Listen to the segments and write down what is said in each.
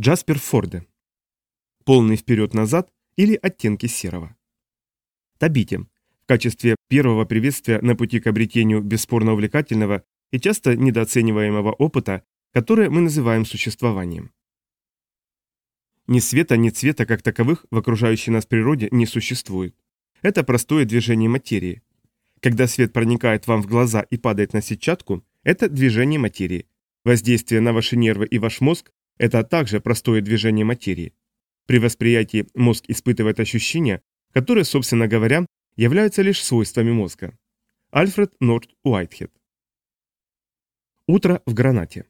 Джаспер Форде. Полный вперед-назад или оттенки серого. Табите. В качестве первого приветствия на пути к обретению бесспорно увлекательного и часто недооцениваемого опыта, которое мы называем существованием. Ни света, ни цвета как таковых в окружающей нас природе не существует. Это простое движение материи. Когда свет проникает вам в глаза и падает на сетчатку, это движение материи. Воздействие на ваши нервы и ваш мозг – это также простое движение материи. При восприятии мозг испытывает ощущения, которые, собственно говоря, являются лишь свойствами мозга. Альфред Норт Уайтхед. Утро в гранате.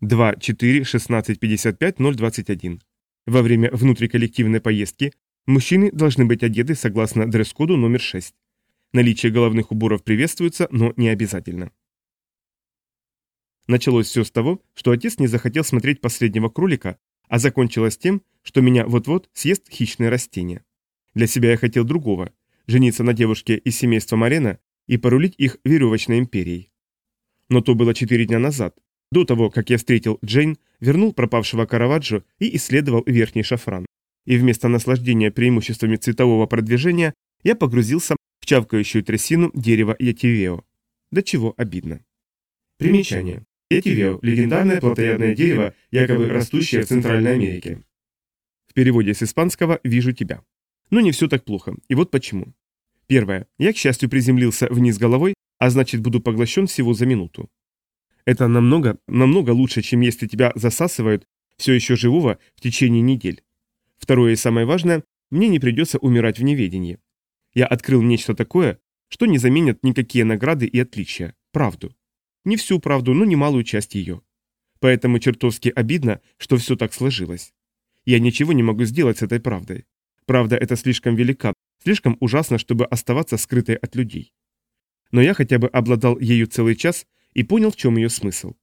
2, 4, 16, 55, 021. Во время внутриколлективной поездки мужчины должны быть одеты согласно дресс-коду номер 6. Наличие головных уборов приветствуется, но не обязательно. Началось все с того, что отец не захотел смотреть последнего кролика, а закончилось тем, что меня вот-вот съест хищное растение. Для себя я хотел другого – жениться на девушке из семейства Марена и порулить их веревочной империей. Но то было четыре дня назад, до того, как я встретил Джейн, вернул пропавшего Караваджо и исследовал верхний шафран. И вместо наслаждения преимуществами цветового продвижения я погрузился в чавкающую трясину дерева Ятивео. До чего обидно. Примечание. Ятивео – легендарное плотоядное дерево, якобы растущее в Центральной Америке. В переводе с испанского «вижу тебя». Но не все так плохо, и вот почему. Первое. Я, к счастью, приземлился вниз головой, а значит буду поглощен всего за минуту. Это намного, намного лучше, чем если тебя засасывают, все еще живого, в течение недель. Второе и самое важное, мне не придется умирать в неведении. Я открыл нечто такое, что не заменят никакие награды и отличия. Правду. Не всю правду, но немалую часть ее. Поэтому чертовски обидно, что все так сложилось. Я ничего не могу сделать с этой правдой. Правда это слишком велика, слишком ужасно, чтобы оставаться скрытой от людей. Но я хотя бы обладал ею целый час и понял, в чем ее смысл.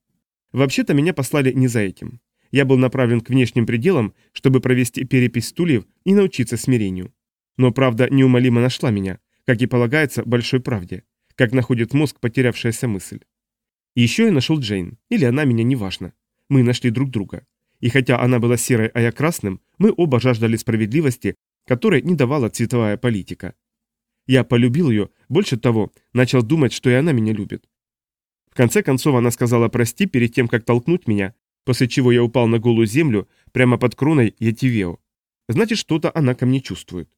Вообще-то меня послали не за этим. Я был направлен к внешним пределам, чтобы провести перепись стульев и научиться смирению. Но правда неумолимо нашла меня, как и полагается большой правде, как находит мозг потерявшаяся мысль. Еще я нашел Джейн, или она меня, неважно. Мы нашли друг друга. И хотя она была серой, а я красным, мы оба жаждали справедливости, которой не давала цветовая политика. Я полюбил ее, больше того, начал думать, что и она меня любит. В конце концов она сказала прости перед тем, как толкнуть меня, после чего я упал на голую землю прямо под кроной Ятивео. Значит, что-то она ко мне чувствует.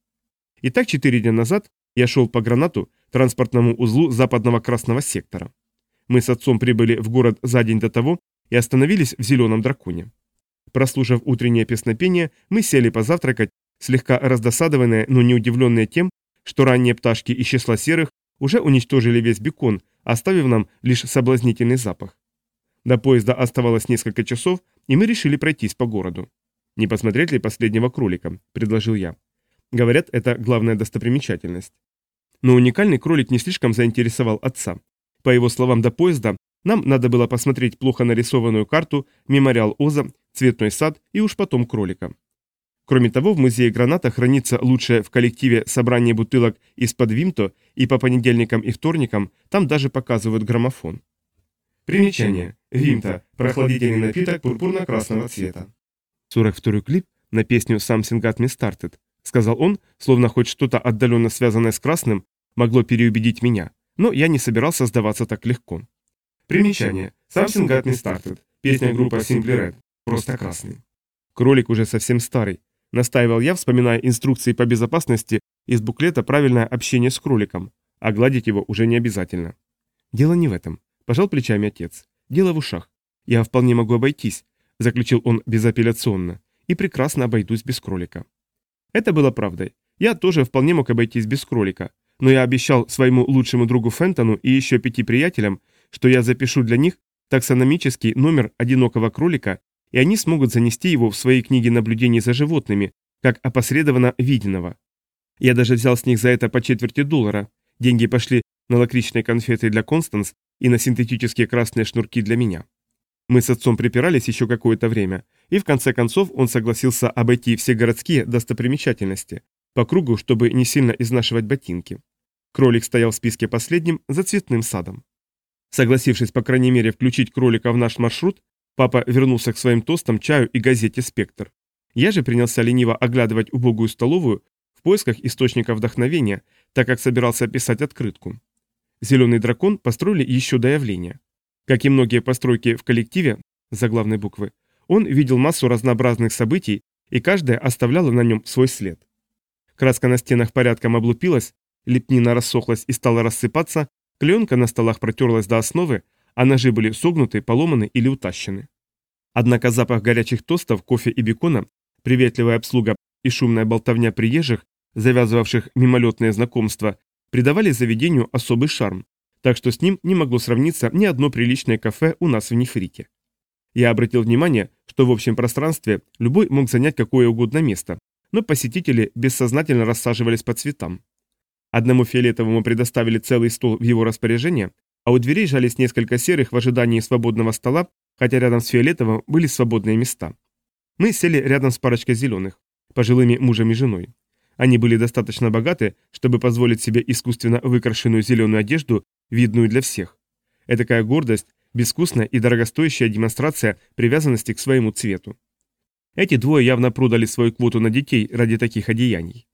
Итак, четыре дня назад я шел по гранату, транспортному узлу западного красного сектора. Мы с отцом прибыли в город за день до того и остановились в Зеленом Драконе. Прослушав утреннее песнопение, мы сели позавтракать, слегка раздосадованные, но не удивленные тем, что ранние пташки из числа серых уже уничтожили весь бекон, оставив нам лишь соблазнительный запах. До поезда оставалось несколько часов, и мы решили пройтись по городу. «Не посмотреть ли последнего кролика?» – предложил я. Говорят, это главная достопримечательность. Но уникальный кролик не слишком заинтересовал отца. По его словам, до поезда нам надо было посмотреть плохо нарисованную карту, мемориал Оза, цветной сад и уж потом кролика. Кроме того, в музее граната хранится лучшее в коллективе собрание бутылок из-под Вимто, и по понедельникам и вторникам там даже показывают граммофон. Примечание. Вимто – прохладительный напиток пурпурно-красного цвета. 42-й клип на песню «Something Got Me Started», сказал он, словно хоть что-то отдаленно связанное с красным могло переубедить меня, но я не собирался сдаваться так легко. Примечание. «Something Got Me Started» – песня группы Simply Red, просто красный. Кролик уже совсем старый, Настаивал я, вспоминая инструкции по безопасности из буклета «Правильное общение с кроликом», а гладить его уже не обязательно. Дело не в этом. Пожал плечами отец. Дело в ушах. Я вполне могу обойтись, заключил он безапелляционно, и прекрасно обойдусь без кролика. Это было правдой. Я тоже вполне мог обойтись без кролика, но я обещал своему лучшему другу Фентону и еще пяти приятелям, что я запишу для них таксономический номер одинокого кролика и они смогут занести его в свои книги наблюдений за животными, как опосредованно виденного. Я даже взял с них за это по четверти доллара. Деньги пошли на лакричные конфеты для Констанс и на синтетические красные шнурки для меня. Мы с отцом припирались еще какое-то время, и в конце концов он согласился обойти все городские достопримечательности по кругу, чтобы не сильно изнашивать ботинки. Кролик стоял в списке последним за цветным садом. Согласившись, по крайней мере, включить кролика в наш маршрут, Папа вернулся к своим тостам, чаю и газете «Спектр». Я же принялся лениво оглядывать убогую столовую в поисках источника вдохновения, так как собирался писать открытку. Зеленый дракон построили еще до явления. Как и многие постройки в коллективе, заглавной буквы, он видел массу разнообразных событий, и каждая оставляла на нем свой след. Краска на стенах порядком облупилась, лепнина рассохлась и стала рассыпаться, клеенка на столах протерлась до основы, а ножи были согнуты, поломаны или утащены. Однако запах горячих тостов, кофе и бекона, приветливая обслуга и шумная болтовня приезжих, завязывавших мимолетные знакомства, придавали заведению особый шарм, так что с ним не могло сравниться ни одно приличное кафе у нас в Нефрите. Я обратил внимание, что в общем пространстве любой мог занять какое угодно место, но посетители бессознательно рассаживались по цветам. Одному фиолетовому предоставили целый стол в его распоряжение, а у дверей жались несколько серых в ожидании свободного стола, хотя рядом с фиолетовым были свободные места. Мы сели рядом с парочкой зеленых, пожилыми мужем и женой. Они были достаточно богаты, чтобы позволить себе искусственно выкрашенную зеленую одежду, видную для всех. Этакая гордость, безвкусная и дорогостоящая демонстрация привязанности к своему цвету. Эти двое явно продали свою квоту на детей ради таких одеяний.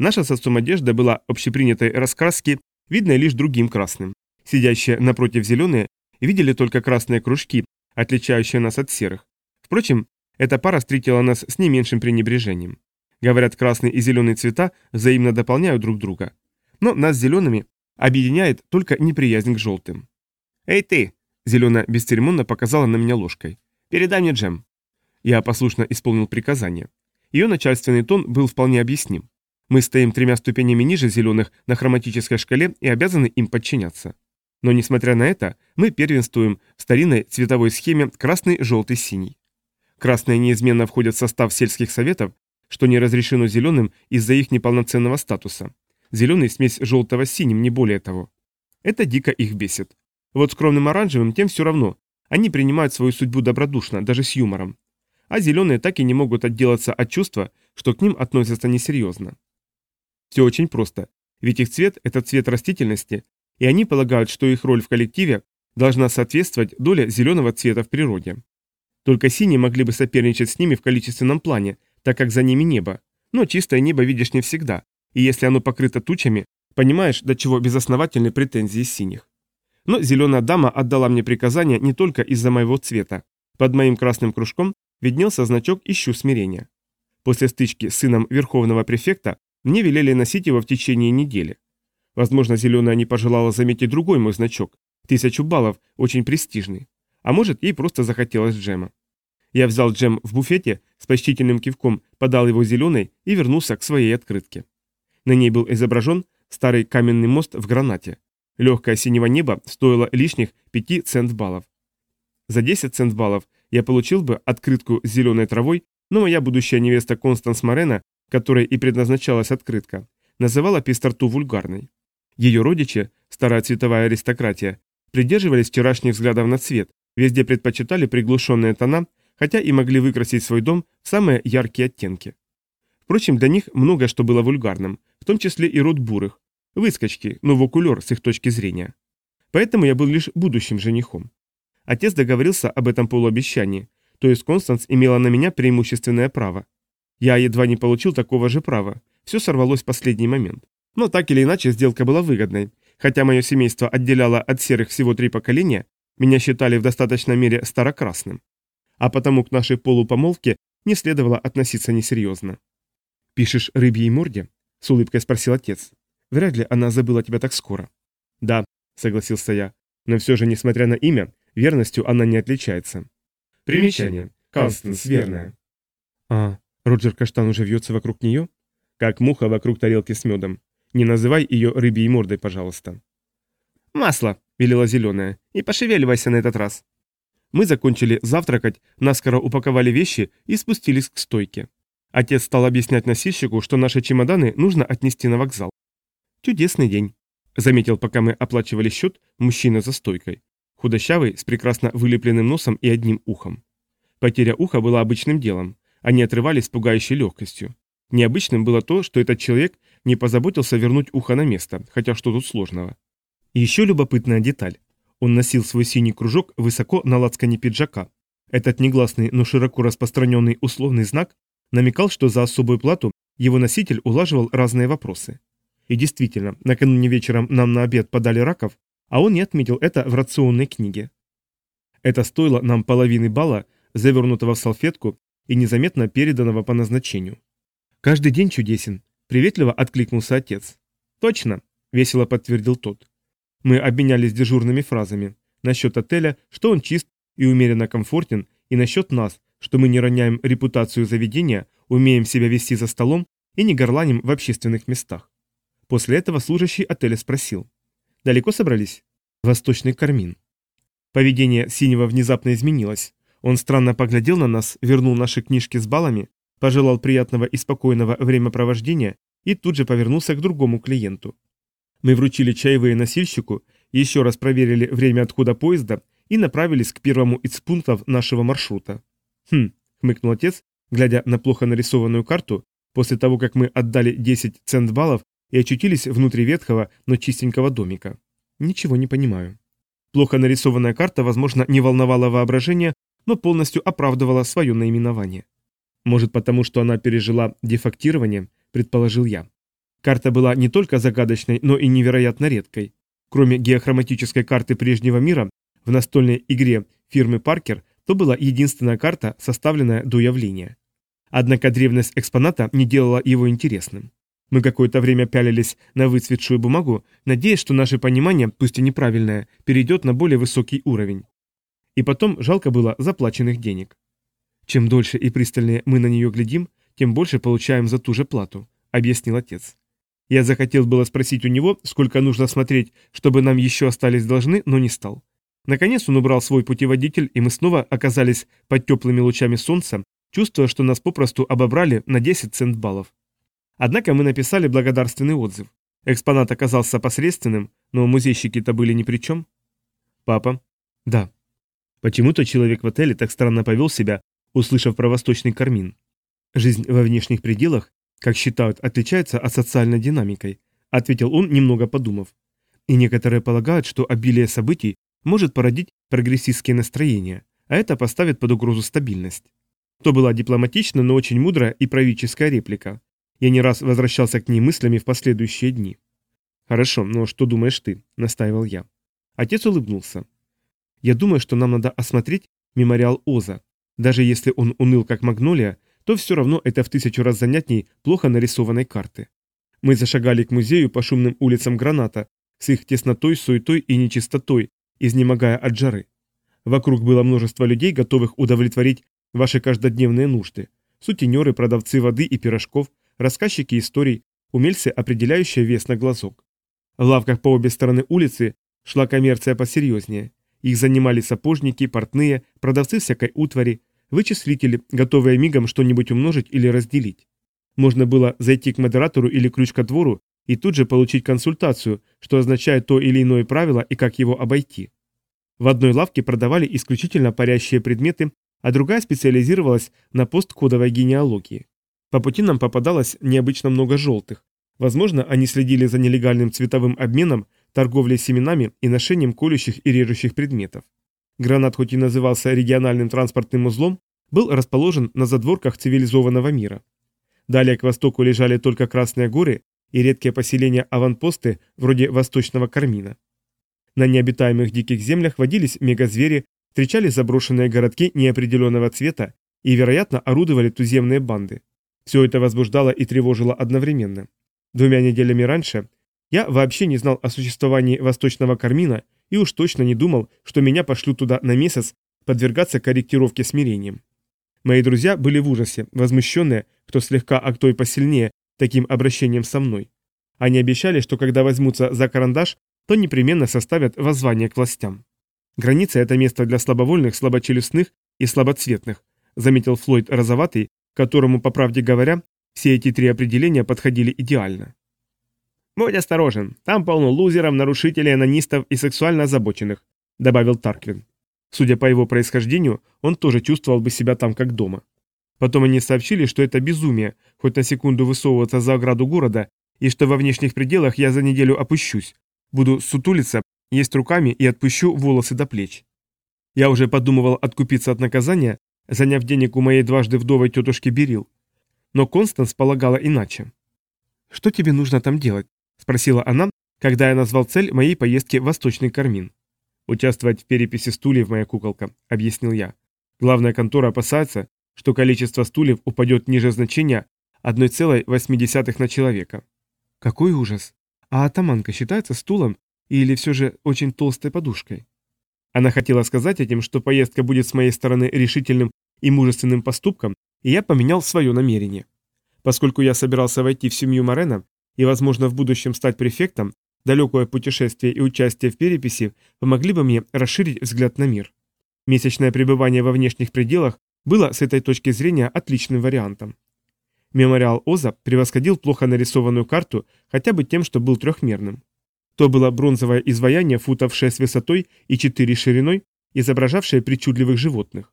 Наша с отцом одежда была общепринятой раскраски, видной лишь другим красным. Сидящие напротив зеленые видели только красные кружки, отличающие нас от серых. Впрочем, эта пара встретила нас с не меньшим пренебрежением. Говорят, красный и зеленый цвета взаимно дополняют друг друга. Но нас с зелеными объединяет только неприязнь к желтым. «Эй ты!» – зеленая бесцеремонно показала на меня ложкой. «Передай мне джем». Я послушно исполнил приказание. Ее начальственный тон был вполне объясним. Мы стоим тремя ступенями ниже зеленых на хроматической шкале и обязаны им подчиняться. Но несмотря на это, мы первенствуем в старинной цветовой схеме красный, желтый, синий. Красные неизменно входят в состав сельских советов, что не разрешено зеленым из-за их неполноценного статуса. Зеленый смесь желтого с синим, не более того. Это дико их бесит. Вот скромным оранжевым тем все равно. Они принимают свою судьбу добродушно, даже с юмором. А зеленые так и не могут отделаться от чувства, что к ним относятся несерьезно. Все очень просто. Ведь их цвет – это цвет растительности, и они полагают, что их роль в коллективе должна соответствовать доле зеленого цвета в природе. Только синие могли бы соперничать с ними в количественном плане, так как за ними небо. Но чистое небо видишь не всегда, и если оно покрыто тучами, понимаешь, до чего безосновательны претензии синих. Но зеленая дама отдала мне приказание не только из-за моего цвета. Под моим красным кружком виднелся значок «Ищу смирения». После стычки с сыном верховного префекта мне велели носить его в течение недели. Возможно, зеленая не пожелала заметить другой мой значок, тысячу баллов, очень престижный. А может, ей просто захотелось джема. Я взял джем в буфете, с почтительным кивком подал его зеленой и вернулся к своей открытке. На ней был изображен старый каменный мост в гранате. Легкое синего неба стоило лишних 5 цент-баллов. За 10 цент-баллов я получил бы открытку с зеленой травой, но моя будущая невеста Констанс Морена, которой и предназначалась открытка, называла пестарту вульгарной. Ее родичи, старая цветовая аристократия, придерживались вчерашних взглядов на цвет, Везде предпочитали приглушенные тона, хотя и могли выкрасить свой дом в самые яркие оттенки. Впрочем, для них много что было вульгарным, в том числе и род бурых, выскочки, но в окулер с их точки зрения. Поэтому я был лишь будущим женихом. Отец договорился об этом полуобещании, то есть Констанс имела на меня преимущественное право. Я едва не получил такого же права, все сорвалось в последний момент. Но так или иначе сделка была выгодной, хотя мое семейство отделяло от серых всего три поколения, меня считали в достаточной мере старокрасным. А потому к нашей полупомолвке не следовало относиться несерьезно. «Пишешь рыбьей морде?» — с улыбкой спросил отец. «Вряд ли она забыла тебя так скоро». «Да», — согласился я, — «но все же, несмотря на имя, верностью она не отличается». Примечание. Констанс верная. «А, Роджер Каштан уже вьется вокруг нее?» «Как муха вокруг тарелки с медом. Не называй ее рыбьей мордой, пожалуйста». «Масло!» велела зеленая, — «и пошевеливайся на этот раз». Мы закончили завтракать, наскоро упаковали вещи и спустились к стойке. Отец стал объяснять носильщику, что наши чемоданы нужно отнести на вокзал. «Чудесный день», — заметил, пока мы оплачивали счет, мужчина за стойкой. Худощавый, с прекрасно вылепленным носом и одним ухом. Потеря уха была обычным делом. Они отрывались с пугающей легкостью. Необычным было то, что этот человек не позаботился вернуть ухо на место, хотя что тут сложного. И еще любопытная деталь. Он носил свой синий кружок высоко на лацкане пиджака. Этот негласный, но широко распространенный условный знак намекал, что за особую плату его носитель улаживал разные вопросы. И действительно, накануне вечером нам на обед подали раков, а он не отметил это в рационной книге. Это стоило нам половины балла, завернутого в салфетку и незаметно переданного по назначению. «Каждый день чудесен», — приветливо откликнулся отец. «Точно», — весело подтвердил тот. Мы обменялись дежурными фразами. Насчет отеля, что он чист и умеренно комфортен, и насчет нас, что мы не роняем репутацию заведения, умеем себя вести за столом и не горланим в общественных местах. После этого служащий отеля спросил. «Далеко собрались?» «Восточный кармин». Поведение Синего внезапно изменилось. Он странно поглядел на нас, вернул наши книжки с баллами, пожелал приятного и спокойного времяпровождения и тут же повернулся к другому клиенту. Мы вручили чаевые носильщику, еще раз проверили время отхода поезда и направились к первому из пунктов нашего маршрута. «Хм», — хмыкнул отец, глядя на плохо нарисованную карту, после того, как мы отдали 10 цент-баллов и очутились внутри ветхого, но чистенького домика. «Ничего не понимаю». Плохо нарисованная карта, возможно, не волновала воображение, но полностью оправдывала свое наименование. Может, потому что она пережила дефактирование, предположил я. Карта была не только загадочной, но и невероятно редкой. Кроме геохроматической карты прежнего мира, в настольной игре фирмы Паркер то была единственная карта, составленная до явления. Однако древность экспоната не делала его интересным. Мы какое-то время пялились на выцветшую бумагу, надеясь, что наше понимание, пусть и неправильное, перейдет на более высокий уровень. И потом жалко было заплаченных денег. Чем дольше и пристальнее мы на нее глядим, тем больше получаем за ту же плату, объяснил отец. Я захотел было спросить у него, сколько нужно смотреть, чтобы нам еще остались должны, но не стал. Наконец он убрал свой путеводитель, и мы снова оказались под теплыми лучами солнца, чувствуя, что нас попросту обобрали на 10 цент баллов. Однако мы написали благодарственный отзыв. Экспонат оказался посредственным, но музейщики-то были ни при чем. Папа? Да. Почему-то человек в отеле так странно повел себя, услышав про восточный кармин. Жизнь во внешних пределах, как считают, отличается от социальной динамикой, ответил он, немного подумав. И некоторые полагают, что обилие событий может породить прогрессистские настроения, а это поставит под угрозу стабильность. То была дипломатичная, но очень мудрая и правительская реплика. Я не раз возвращался к ней мыслями в последующие дни. «Хорошо, но что думаешь ты?» – настаивал я. Отец улыбнулся. «Я думаю, что нам надо осмотреть мемориал Оза. Даже если он уныл, как магнолия, то все равно это в тысячу раз занятней плохо нарисованной карты. Мы зашагали к музею по шумным улицам Граната, с их теснотой, суетой и нечистотой, изнемогая от жары. Вокруг было множество людей, готовых удовлетворить ваши каждодневные нужды. Сутенеры, продавцы воды и пирожков, рассказчики историй, умельцы, определяющие вес на глазок. В лавках по обе стороны улицы шла коммерция посерьезнее. Их занимали сапожники, портные, продавцы всякой утвари, вычислители, готовые мигом что-нибудь умножить или разделить. Можно было зайти к модератору или ключ-двору и тут же получить консультацию, что означает то или иное правило и как его обойти. В одной лавке продавали исключительно парящие предметы, а другая специализировалась на посткодовой генеалогии. По пути нам попадалось необычно много желтых. Возможно, они следили за нелегальным цветовым обменом, торговлей семенами и ношением колющих и режущих предметов. Гранат хоть и назывался региональным транспортным узлом, был расположен на задворках цивилизованного мира. Далее к востоку лежали только Красные горы и редкие поселения-аванпосты вроде Восточного Кармина. На необитаемых диких землях водились мегазвери, встречали заброшенные городки неопределенного цвета и, вероятно, орудовали туземные банды. Все это возбуждало и тревожило одновременно. Двумя неделями раньше я вообще не знал о существовании Восточного Кармина и уж точно не думал, что меня пошлют туда на месяц подвергаться корректировке смирением. Мои друзья были в ужасе, возмущенные, кто слегка, а кто и посильнее, таким обращением со мной. Они обещали, что когда возьмутся за карандаш, то непременно составят воззвание к властям. Граница – это место для слабовольных, слабочелюстных и слаботцветных, заметил Флойд Розоватый, которому, по правде говоря, все эти три определения подходили идеально. «Будь осторожен, там полно лузеров, нарушителей, анонистов и сексуально озабоченных», добавил Тарквин. Судя по его происхождению, он тоже чувствовал бы себя там как дома. Потом они сообщили, что это безумие, хоть на секунду высовываться за ограду города, и что во внешних пределах я за неделю опущусь, буду сутулиться, есть руками и отпущу волосы до плеч. Я уже подумывал откупиться от наказания, заняв денег у моей дважды вдовой тетушки Берил. Но Констанс полагала иначе. «Что тебе нужно там делать?» – спросила она, когда я назвал цель моей поездки в Восточный Кармин. «Участвовать в переписи стульев, моя куколка», – объяснил я. Главная контора опасается, что количество стульев упадет ниже значения 1,8 на человека. Какой ужас! А атаманка считается стулом или все же очень толстой подушкой? Она хотела сказать этим, что поездка будет с моей стороны решительным и мужественным поступком, и я поменял свое намерение. Поскольку я собирался войти в семью Морена и, возможно, в будущем стать префектом, далекое путешествие и участие в переписи помогли бы мне расширить взгляд на мир. Месячное пребывание во внешних пределах было с этой точки зрения отличным вариантом. Мемориал Оза превосходил плохо нарисованную карту хотя бы тем, что был трехмерным. То было бронзовое изваяние футов 6 высотой и 4 шириной, изображавшее причудливых животных.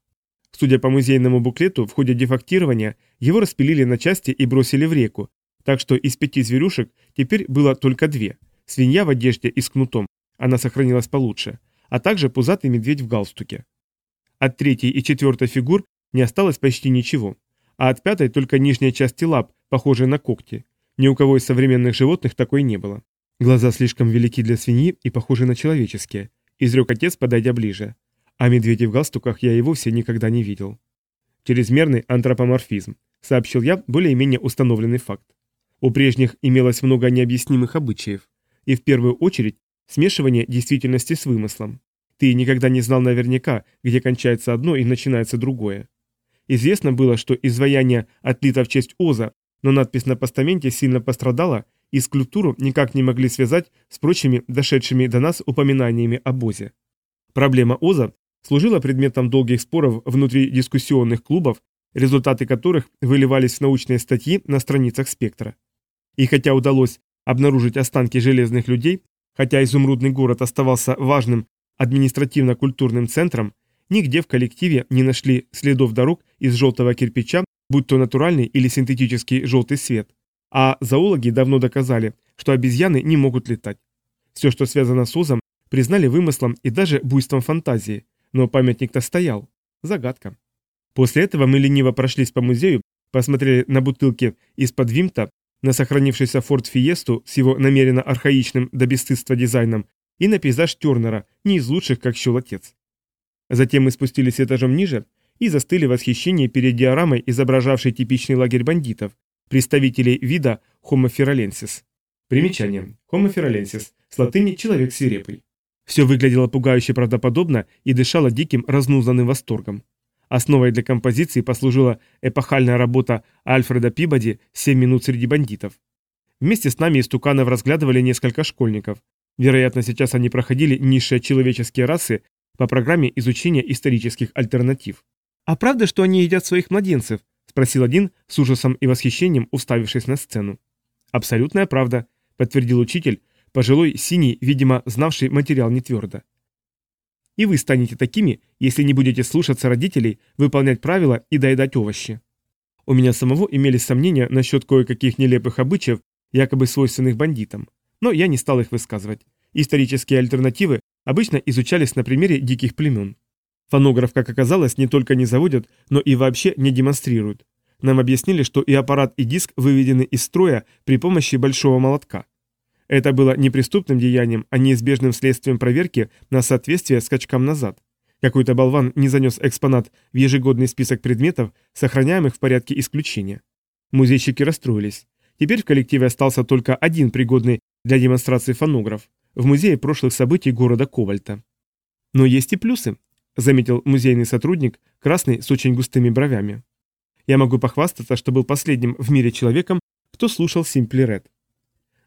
Судя по музейному буклету, в ходе дефактирования его распилили на части и бросили в реку, так что из пяти зверюшек теперь было только две. Свинья в одежде и с кнутом, она сохранилась получше, а также пузатый медведь в галстуке. От третьей и четвертой фигур не осталось почти ничего, а от пятой только нижняя часть лап, похожая на когти. Ни у кого из современных животных такой не было. Глаза слишком велики для свиньи и похожи на человеческие, изрек отец, подойдя ближе. А медведей в галстуках я и вовсе никогда не видел. Чрезмерный антропоморфизм, сообщил я более-менее установленный факт. У прежних имелось много необъяснимых обычаев, и в первую очередь смешивание действительности с вымыслом. Ты никогда не знал наверняка, где кончается одно и начинается другое. Известно было, что изваяние отлито в честь Оза, но надпись на постаменте сильно пострадала, и скульптуру никак не могли связать с прочими дошедшими до нас упоминаниями об Озе. Проблема Оза служила предметом долгих споров внутри дискуссионных клубов, результаты которых выливались в научные статьи на страницах «Спектра». И хотя удалось обнаружить останки железных людей, хотя изумрудный город оставался важным административно-культурным центром, нигде в коллективе не нашли следов дорог из желтого кирпича, будь то натуральный или синтетический желтый свет. А зоологи давно доказали, что обезьяны не могут летать. Все, что связано с озом, признали вымыслом и даже буйством фантазии, но памятник-то стоял. Загадка. После этого мы лениво прошлись по музею, посмотрели на бутылки из-под Вимта, на сохранившийся Форд Фиесту с его намеренно архаичным до бесстыдства дизайном и на пейзаж Тернера, не из лучших, как щел отец. Затем мы спустились этажом ниже и застыли в восхищении перед диорамой, изображавшей типичный лагерь бандитов, представителей вида Homo firalensis. Примечание. Homo firalensis. С латыни «человек свирепый». Все выглядело пугающе правдоподобно и дышало диким разнузанным восторгом. Основой для композиции послужила эпохальная работа Альфреда Пибоди «Семь минут среди бандитов». Вместе с нами из туканов разглядывали несколько школьников. Вероятно, сейчас они проходили низшие человеческие расы по программе изучения исторических альтернатив. «А правда, что они едят своих младенцев?» – спросил один с ужасом и восхищением, уставившись на сцену. «Абсолютная правда», – подтвердил учитель, пожилой синий, видимо, знавший материал не твердо. «И вы станете такими, если не будете слушаться родителей, выполнять правила и доедать овощи». У меня самого имелись сомнения насчет кое-каких нелепых обычаев, якобы свойственных бандитам, но я не стал их высказывать. Исторические альтернативы обычно изучались на примере диких племен. Фонограф, как оказалось, не только не заводят, но и вообще не демонстрируют. Нам объяснили, что и аппарат, и диск выведены из строя при помощи большого молотка. Это было не преступным деянием, а неизбежным следствием проверки на соответствие скачкам назад. Какой-то болван не занес экспонат в ежегодный список предметов, сохраняемых в порядке исключения. Музейщики расстроились. Теперь в коллективе остался только один пригодный для демонстрации фонограф в музее прошлых событий города Ковальта. Но есть и плюсы, заметил музейный сотрудник, красный с очень густыми бровями. Я могу похвастаться, что был последним в мире человеком, кто слушал Simply Red.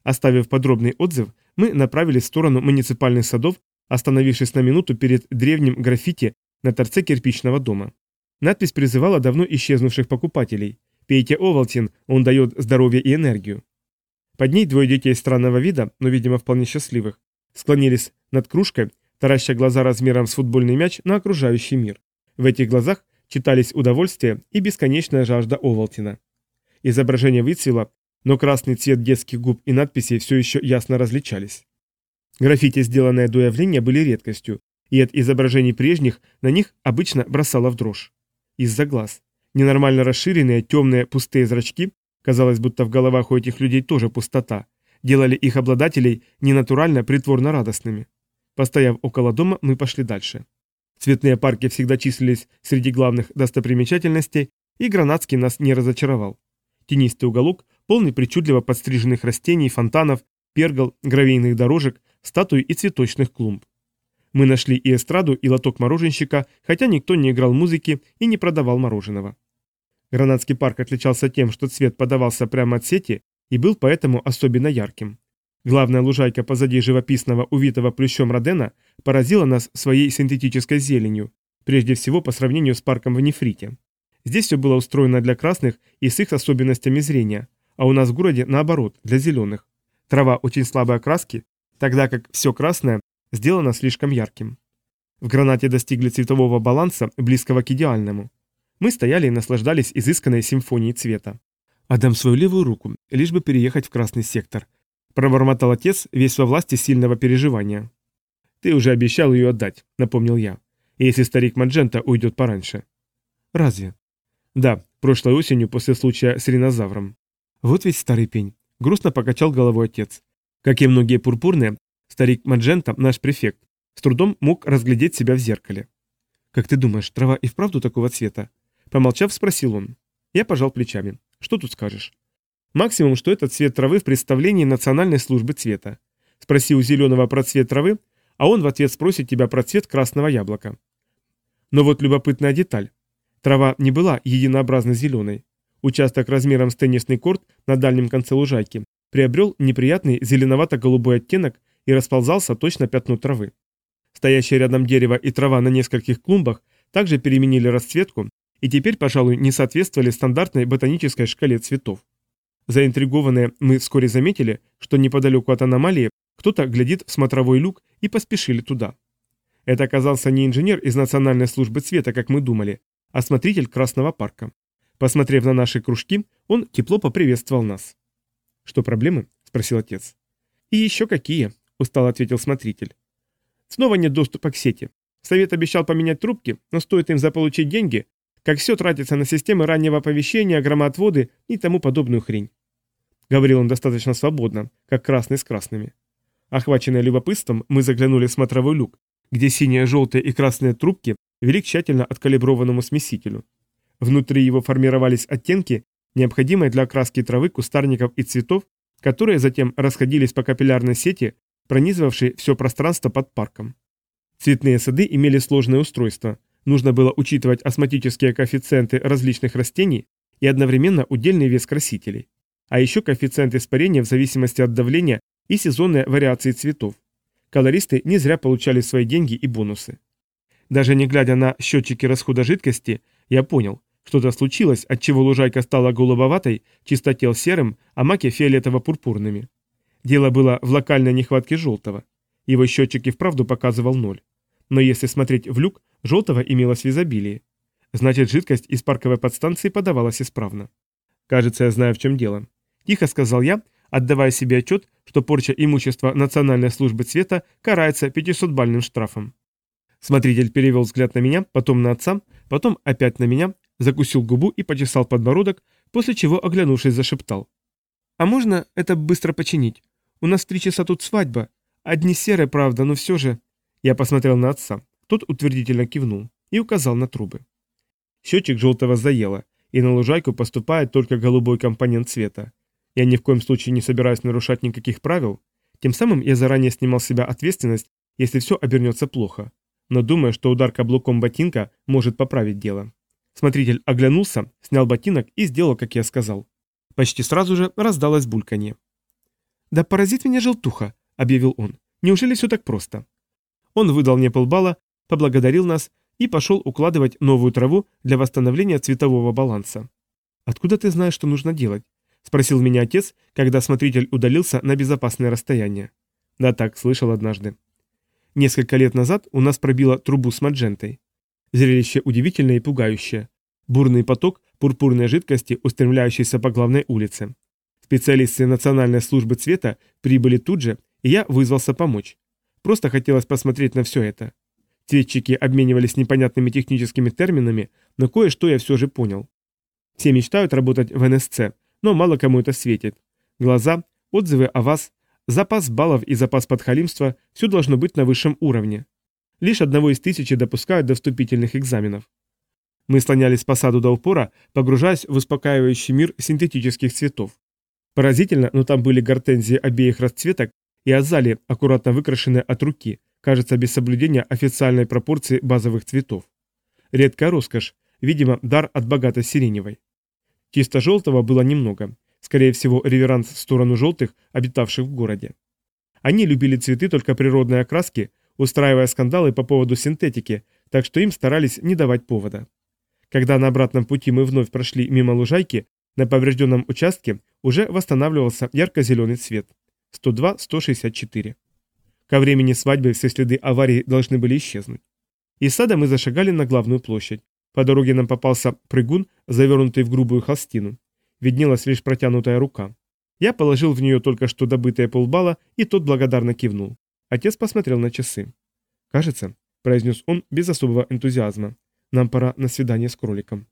Оставив подробный отзыв, мы направились в сторону муниципальных садов, остановившись на минуту перед древним граффити на торце кирпичного дома. Надпись призывала давно исчезнувших покупателей. «Пейте Овалтин, он дает здоровье и энергию». Под ней двое детей странного вида, но, видимо, вполне счастливых, склонились над кружкой, тараща глаза размером с футбольный мяч на окружающий мир. В этих глазах читались удовольствие и бесконечная жажда Овалтина. Изображение выцвело, но красный цвет детских губ и надписей все еще ясно различались. Граффити, сделанные до явления, были редкостью, и от изображений прежних на них обычно бросало в дрожь. Из-за глаз. Ненормально расширенные, темные, пустые зрачки, казалось, будто в головах у этих людей тоже пустота, делали их обладателей ненатурально притворно радостными. Постояв около дома, мы пошли дальше. Цветные парки всегда числились среди главных достопримечательностей, и Гранадский нас не разочаровал. Тенистый уголок, полный причудливо подстриженных растений, фонтанов, пергол, гравийных дорожек, статуй и цветочных клумб. Мы нашли и эстраду, и лоток мороженщика, хотя никто не играл музыки и не продавал мороженого. Гранадский парк отличался тем, что цвет подавался прямо от сети и был поэтому особенно ярким. Главная лужайка позади живописного, увитого плющом Родена поразила нас своей синтетической зеленью, прежде всего по сравнению с парком в Нефрите. Здесь все было устроено для красных и с их особенностями зрения, а у нас в городе наоборот, для зеленых. Трава очень слабой окраски, тогда как все красное сделано слишком ярким. В гранате достигли цветового баланса, близкого к идеальному. Мы стояли и наслаждались изысканной симфонией цвета. «Отдам свою левую руку, лишь бы переехать в красный сектор», Пробормотал отец, весь во власти сильного переживания. «Ты уже обещал ее отдать», — напомнил я. «Если старик Маджента уйдет пораньше». «Разве?» «Да, прошлой осенью после случая с ринозавром». «Вот ведь старый пень», — грустно покачал головой отец. Как и многие пурпурные, старик Маджента, наш префект, с трудом мог разглядеть себя в зеркале. «Как ты думаешь, трава и вправду такого цвета?» Помолчав, спросил он. Я пожал плечами. «Что тут скажешь?» Максимум, что это цвет травы в представлении Национальной службы цвета. Спроси у зеленого про цвет травы, а он в ответ спросит тебя про цвет красного яблока. Но вот любопытная деталь. Трава не была единообразно зеленой. Участок размером с теннисный корт на дальнем конце лужайки приобрел неприятный зеленовато-голубой оттенок и расползался точно пятну травы. Стоящее рядом дерево и трава на нескольких клумбах также переменили расцветку и теперь, пожалуй, не соответствовали стандартной ботанической шкале цветов. Заинтригованные мы вскоре заметили, что неподалеку от аномалии кто-то глядит в смотровой люк и поспешили туда. Это оказался не инженер из Национальной службы цвета, как мы думали, а смотритель Красного парка. Посмотрев на наши кружки, он тепло поприветствовал нас. «Что проблемы?» – спросил отец. «И еще какие?» – устало ответил смотритель. «Снова нет доступа к сети. Совет обещал поменять трубки, но стоит им заполучить деньги, как все тратится на системы раннего оповещения, громоотводы и тому подобную хрень. Говорил он достаточно свободно, как красный с красными. Охваченные любопытством, мы заглянули в смотровой люк, где синие, желтые и красные трубки вели к тщательно откалиброванному смесителю. Внутри его формировались оттенки, необходимые для окраски травы, кустарников и цветов, которые затем расходились по капиллярной сети, пронизывавшей все пространство под парком. Цветные сады имели сложное устройство. Нужно было учитывать осмотические коэффициенты различных растений и одновременно удельный вес красителей а еще коэффициент испарения в зависимости от давления и сезонной вариации цветов. Колористы не зря получали свои деньги и бонусы. Даже не глядя на счетчики расхода жидкости, я понял, что-то случилось, отчего лужайка стала голубоватой, чистотел серым, а маки фиолетово-пурпурными. Дело было в локальной нехватке желтого. Его счетчик и вправду показывал ноль. Но если смотреть в люк, желтого имелось в изобилии. Значит, жидкость из парковой подстанции подавалась исправно. Кажется, я знаю, в чем дело. Тихо сказал я, отдавая себе отчет, что порча имущества Национальной службы цвета карается 500-бальным штрафом. Смотритель перевел взгляд на меня, потом на отца, потом опять на меня, закусил губу и почесал подбородок, после чего, оглянувшись, зашептал. «А можно это быстро починить? У нас три часа тут свадьба. Одни серые, правда, но все же...» Я посмотрел на отца. Тот утвердительно кивнул и указал на трубы. Счетчик желтого заело, и на лужайку поступает только голубой компонент цвета. Я ни в коем случае не собираюсь нарушать никаких правил. Тем самым я заранее снимал с себя ответственность, если все обернется плохо. Но думаю, что удар каблуком ботинка может поправить дело. Смотритель оглянулся, снял ботинок и сделал, как я сказал. Почти сразу же раздалось бульканье. «Да поразит меня желтуха», — объявил он. «Неужели все так просто?» Он выдал мне полбалла, поблагодарил нас и пошел укладывать новую траву для восстановления цветового баланса. «Откуда ты знаешь, что нужно делать?» — спросил меня отец, когда смотритель удалился на безопасное расстояние. Да так, слышал однажды. Несколько лет назад у нас пробило трубу с маджентой. Зрелище удивительное и пугающее. Бурный поток пурпурной жидкости, устремляющийся по главной улице. Специалисты Национальной службы цвета прибыли тут же, и я вызвался помочь. Просто хотелось посмотреть на все это. Цветчики обменивались непонятными техническими терминами, но кое-что я все же понял. Все мечтают работать в НСЦ, но мало кому это светит. Глаза, отзывы о вас, запас баллов и запас подхалимства – все должно быть на высшем уровне. Лишь одного из тысячи допускают до вступительных экзаменов. Мы слонялись по саду до упора, погружаясь в успокаивающий мир синтетических цветов. Поразительно, но там были гортензии обеих расцветок и азалии, аккуратно выкрашенные от руки, кажется, без соблюдения официальной пропорции базовых цветов. Редкая роскошь, видимо, дар от богатой сиреневой. Чисто желтого было немного, скорее всего, реверанс в сторону желтых, обитавших в городе. Они любили цветы только природной окраски, устраивая скандалы по поводу синтетики, так что им старались не давать повода. Когда на обратном пути мы вновь прошли мимо лужайки, на поврежденном участке уже восстанавливался ярко-зеленый цвет. 102-164. Ко времени свадьбы все следы аварии должны были исчезнуть. Из сада мы зашагали на главную площадь. По дороге нам попался прыгун, завернутый в грубую холстину. Виднелась лишь протянутая рука. Я положил в нее только что добытое полбала, и тот благодарно кивнул. Отец посмотрел на часы. «Кажется», — произнес он без особого энтузиазма, — «нам пора на свидание с кроликом».